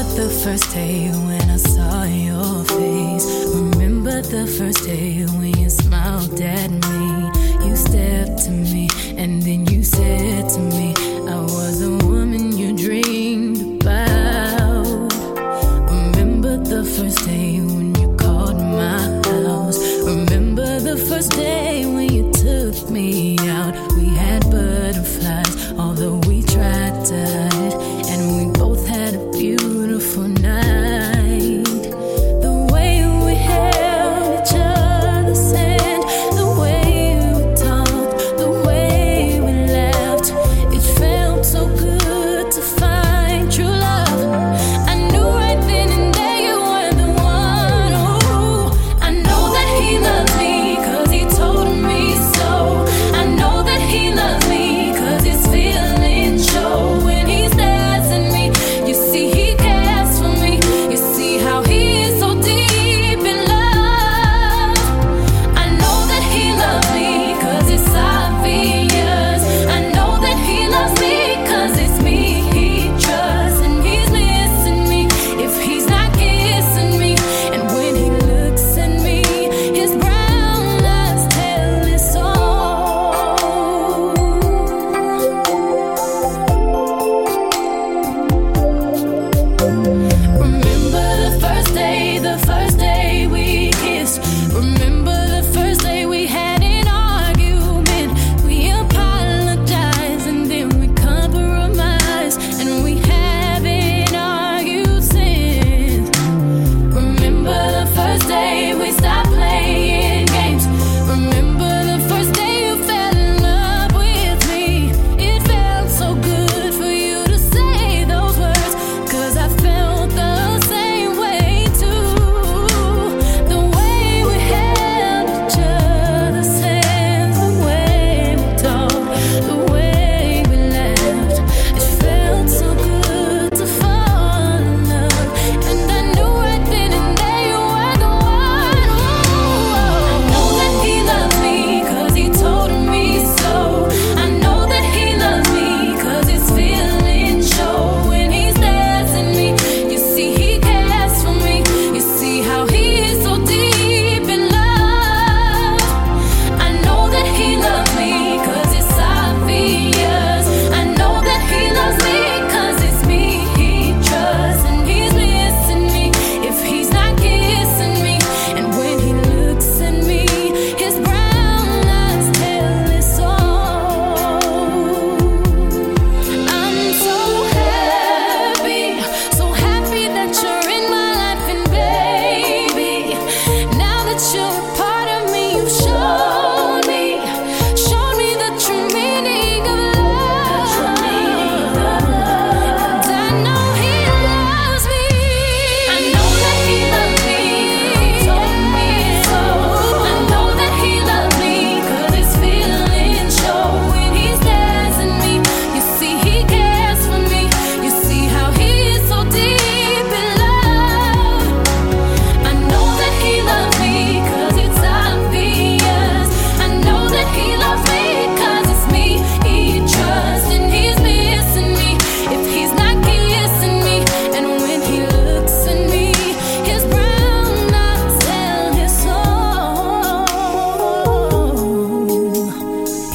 Remember the first day when I saw your face. Remember the first day when you smiled at me. You stepped to me and then you said to me, I was the woman you dreamed about. Remember the first day when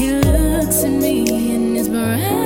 He looks at me in his bright